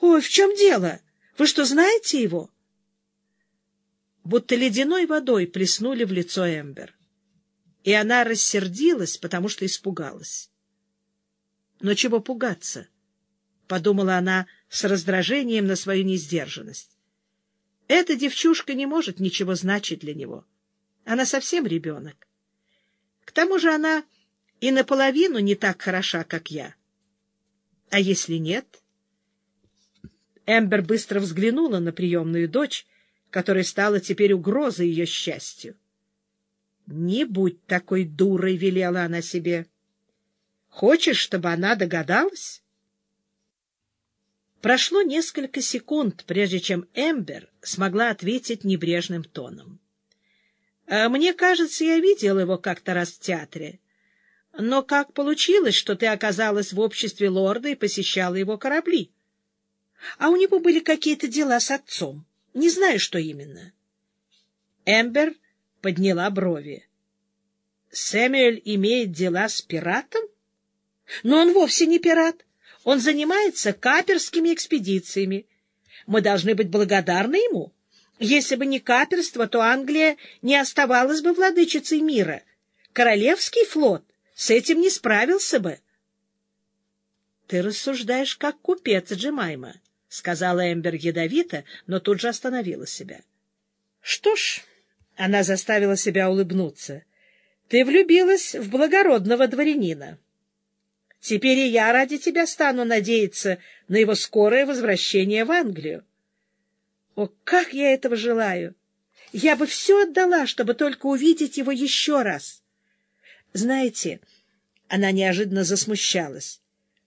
Ой, в чем дело? Вы что, знаете его? Будто ледяной водой плеснули в лицо Эмбер. И она рассердилась, потому что испугалась. Но чего пугаться? — подумала она с раздражением на свою несдержанность. Эта девчушка не может ничего значить для него. Она совсем ребенок. К тому же она и наполовину не так хороша, как я. А если нет? Эмбер быстро взглянула на приемную дочь, которая стала теперь угрозой ее счастью. «Не будь такой дурой», — велела она себе. «Хочешь, чтобы она догадалась?» Прошло несколько секунд, прежде чем Эмбер смогла ответить небрежным тоном. «Э, «Мне кажется, я видел его как-то раз в театре. Но как получилось, что ты оказалась в обществе лорда и посещала его корабли? А у него были какие-то дела с отцом. Не знаю, что именно». Эмбер подняла брови. Сэмюэль имеет дела с пиратом? Но он вовсе не пират. Он занимается каперскими экспедициями. Мы должны быть благодарны ему. Если бы не каперство, то Англия не оставалась бы владычицей мира. Королевский флот с этим не справился бы. — Ты рассуждаешь, как купец Джемайма, — сказала Эмбер ядовито, но тут же остановила себя. — Что ж, она заставила себя улыбнуться. Ты влюбилась в благородного дворянина. Теперь и я ради тебя стану надеяться на его скорое возвращение в Англию. О, как я этого желаю! Я бы все отдала, чтобы только увидеть его еще раз. Знаете, она неожиданно засмущалась.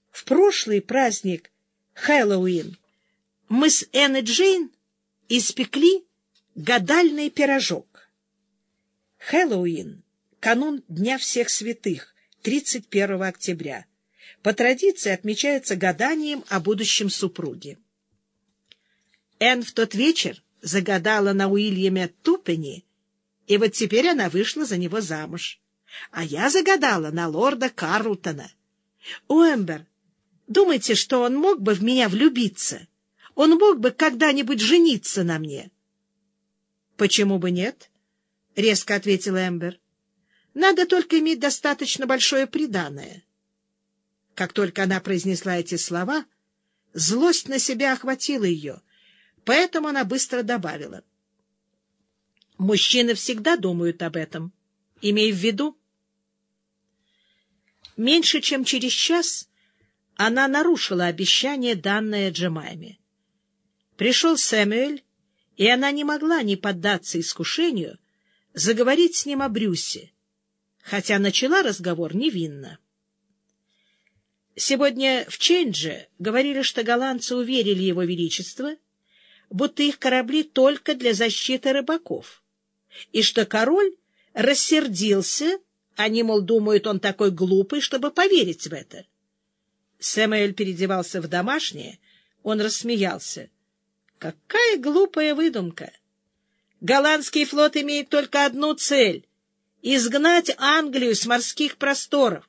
В прошлый праздник Хэллоуин мы с Энн и Джейн испекли гадальный пирожок. Хэллоуин — канун Дня всех святых, 31 октября. По традиции отмечается гаданием о будущем супруге. Энн в тот вечер загадала на Уильяме Тупени, и вот теперь она вышла за него замуж. А я загадала на лорда Карлтона. Уэмбер, думаете, что он мог бы в меня влюбиться? Он мог бы когда-нибудь жениться на мне? — Почему бы нет? — резко ответила Эмбер. — Надо только иметь достаточно большое приданое. Как только она произнесла эти слова, злость на себя охватила ее, поэтому она быстро добавила. — Мужчины всегда думают об этом. Имей в виду. Меньше чем через час она нарушила обещание, данное Джемайме. Пришел Сэмюэль, и она не могла не поддаться искушению заговорить с ним о Брюсе, хотя начала разговор невинно. Сегодня в Чендже говорили, что голландцы уверили его величество, будто их корабли только для защиты рыбаков, и что король рассердился, они, мол, думают, он такой глупый, чтобы поверить в это. Сэмюэль переодевался в домашнее, он рассмеялся. Какая глупая выдумка! Голландский флот имеет только одну цель — изгнать Англию с морских просторов.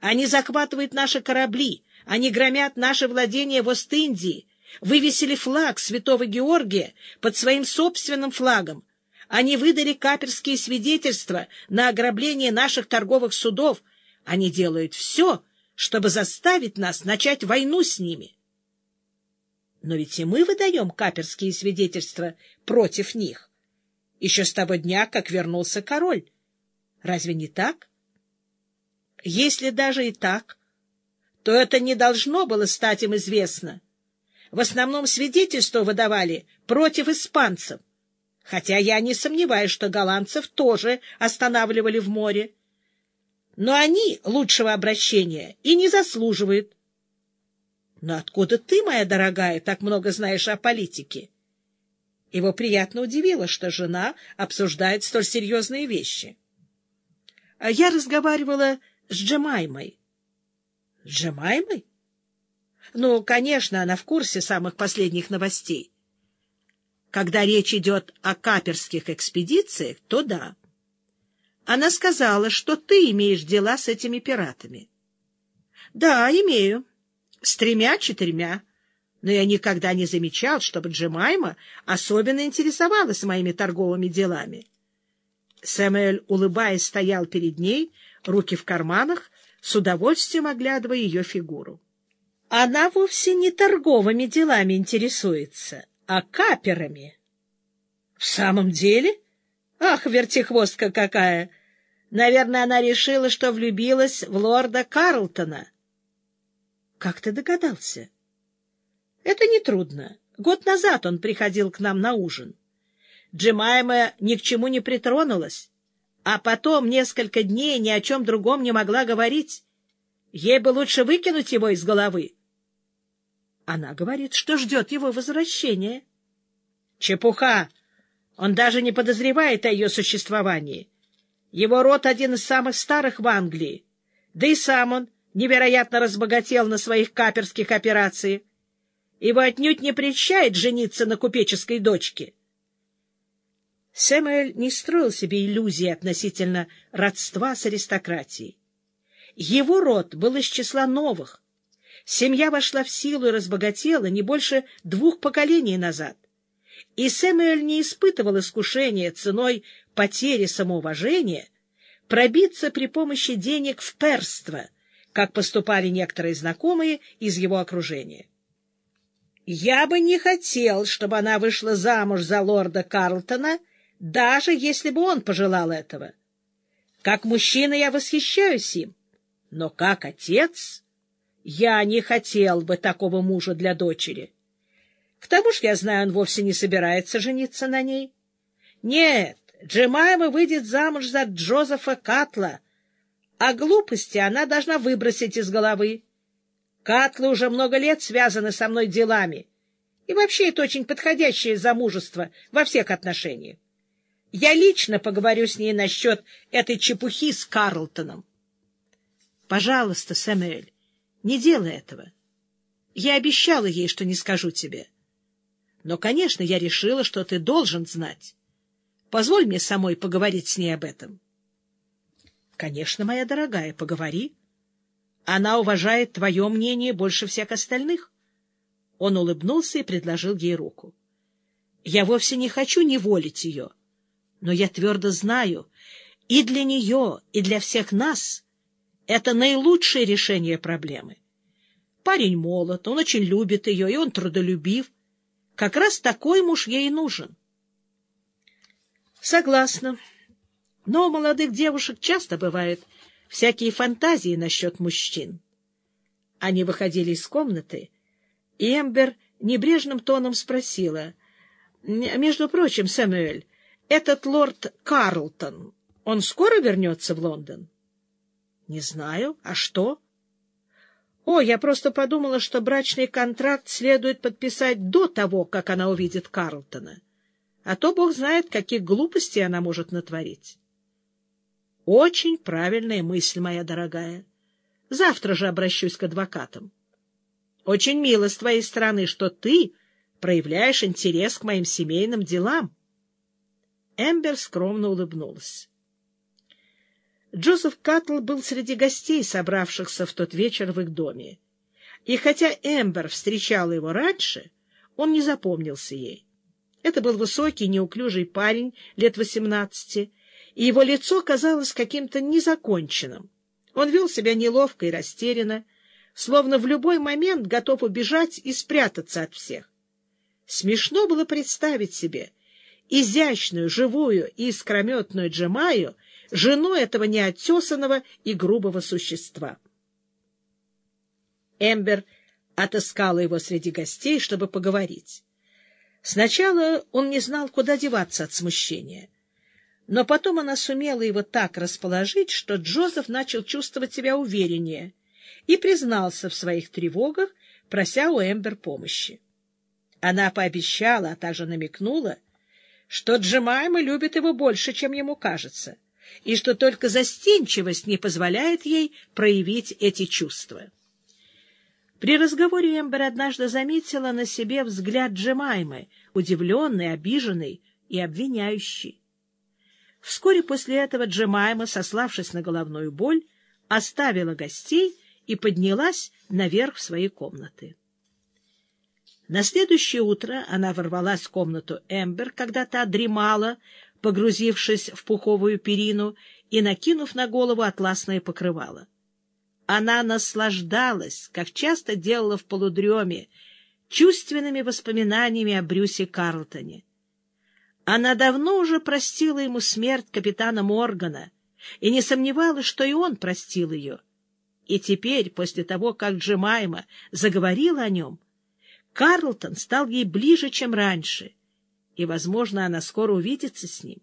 Они захватывают наши корабли, они громят наши владения в Ост-Индии, вывесили флаг святого Георгия под своим собственным флагом. Они выдали каперские свидетельства на ограбление наших торговых судов. Они делают все, чтобы заставить нас начать войну с ними. Но ведь и мы выдаем каперские свидетельства против них. Еще с того дня, как вернулся король. Разве не так? Если даже и так, то это не должно было стать им известно. В основном свидетельства выдавали против испанцев, хотя я не сомневаюсь, что голландцев тоже останавливали в море. Но они лучшего обращения и не заслуживают. Но откуда ты, моя дорогая, так много знаешь о политике? Его приятно удивило, что жена обсуждает столь серьезные вещи. А я разговаривала с Джемаймой. — Джемаймой? Ну, конечно, она в курсе самых последних новостей. Когда речь идет о каперских экспедициях, то да. Она сказала, что ты имеешь дела с этими пиратами. — Да, имею. С тремя-четырьмя. но я никогда не замечал, чтобы Джемайма особенно интересовалась моими торговыми делами. Сэмюэль, улыбаясь, стоял перед ней, руки в карманах, с удовольствием оглядывая ее фигуру. Она вовсе не торговыми делами интересуется, а каперами. — В самом деле? Ах, вертихвостка какая! Наверное, она решила, что влюбилась в лорда Карлтона. — Как ты догадался? — Это нетрудно. Год назад он приходил к нам на ужин. Джемайма ни к чему не притронулась, а потом несколько дней ни о чем другом не могла говорить. Ей бы лучше выкинуть его из головы. Она говорит, что ждет его возвращения. Чепуха! Он даже не подозревает о ее существовании. Его род один из самых старых в Англии. Да и сам он невероятно разбогател на своих каперских операциях. Его отнюдь не прельщает жениться на купеческой дочке. Сэмюэль не строил себе иллюзии относительно родства с аристократией. Его род был из числа новых. Семья вошла в силу и разбогатела не больше двух поколений назад. И Сэмюэль не испытывал искушения ценой потери самоуважения пробиться при помощи денег в перство, как поступали некоторые знакомые из его окружения. Я бы не хотел, чтобы она вышла замуж за лорда Карлтона, даже если бы он пожелал этого. Как мужчина я восхищаюсь им, но как отец я не хотел бы такого мужа для дочери. К тому же, я знаю, он вовсе не собирается жениться на ней. Нет, Джемайма выйдет замуж за Джозефа Катла, а глупости она должна выбросить из головы. Катлы уже много лет связаны со мной делами, и вообще это очень подходящее замужество во всех отношениях. Я лично поговорю с ней насчет этой чепухи с Карлтоном. — Пожалуйста, Сэмюэль, не делай этого. Я обещала ей, что не скажу тебе. Но, конечно, я решила, что ты должен знать. Позволь мне самой поговорить с ней об этом. — Конечно, моя дорогая, поговори. Она уважает твое мнение больше всех остальных. Он улыбнулся и предложил ей руку. — Я вовсе не хочу неволить ее, но я твердо знаю, и для нее, и для всех нас это наилучшее решение проблемы. Парень молод, он очень любит ее, и он трудолюбив. Как раз такой муж ей нужен. Согласна. Но у молодых девушек часто бывают всякие фантазии насчет мужчин. Они выходили из комнаты, и Эмбер небрежным тоном спросила. — Между прочим, Сэмюэль, этот лорд Карлтон, он скоро вернется в Лондон? — не знаю. А что? О, я просто подумала, что брачный контракт следует подписать до того, как она увидит Карлтона. А то бог знает, каких глупостей она может натворить. Очень правильная мысль, моя дорогая. Завтра же обращусь к адвокатам. Очень мило с твоей стороны, что ты проявляешь интерес к моим семейным делам. Эмбер скромно улыбнулась. Джозеф Каттл был среди гостей, собравшихся в тот вечер в их доме. И хотя Эмбер встречала его раньше, он не запомнился ей. Это был высокий, неуклюжий парень лет восемнадцати, и его лицо казалось каким-то незаконченным. Он вел себя неловко и растерянно, словно в любой момент готов убежать и спрятаться от всех. Смешно было представить себе изящную, живую и искрометную Джемаю — жену этого неотесанного и грубого существа. Эмбер отыскала его среди гостей, чтобы поговорить. Сначала он не знал, куда деваться от смущения. Но потом она сумела его так расположить, что Джозеф начал чувствовать себя увереннее и признался в своих тревогах, прося у Эмбер помощи. Она пообещала, а также намекнула, что Джемайма любит его больше, чем ему кажется — и что только застенчивость не позволяет ей проявить эти чувства. При разговоре Эмбер однажды заметила на себе взгляд Джемаймы, удивленный, обиженный и обвиняющий. Вскоре после этого Джемайма, сославшись на головную боль, оставила гостей и поднялась наверх в свои комнаты. На следующее утро она ворвалась в комнату Эмбер, когда та дремала, погрузившись в пуховую перину и накинув на голову атласное покрывало. Она наслаждалась, как часто делала в полудреме, чувственными воспоминаниями о Брюсе Карлтоне. Она давно уже простила ему смерть капитана Моргана и не сомневалась, что и он простил ее. И теперь, после того, как Джемайма заговорила о нем, Карлтон стал ей ближе, чем раньше, и, возможно, она скоро увидится с ним.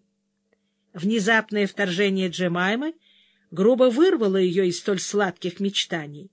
Внезапное вторжение Джемаймы грубо вырвало ее из столь сладких мечтаний.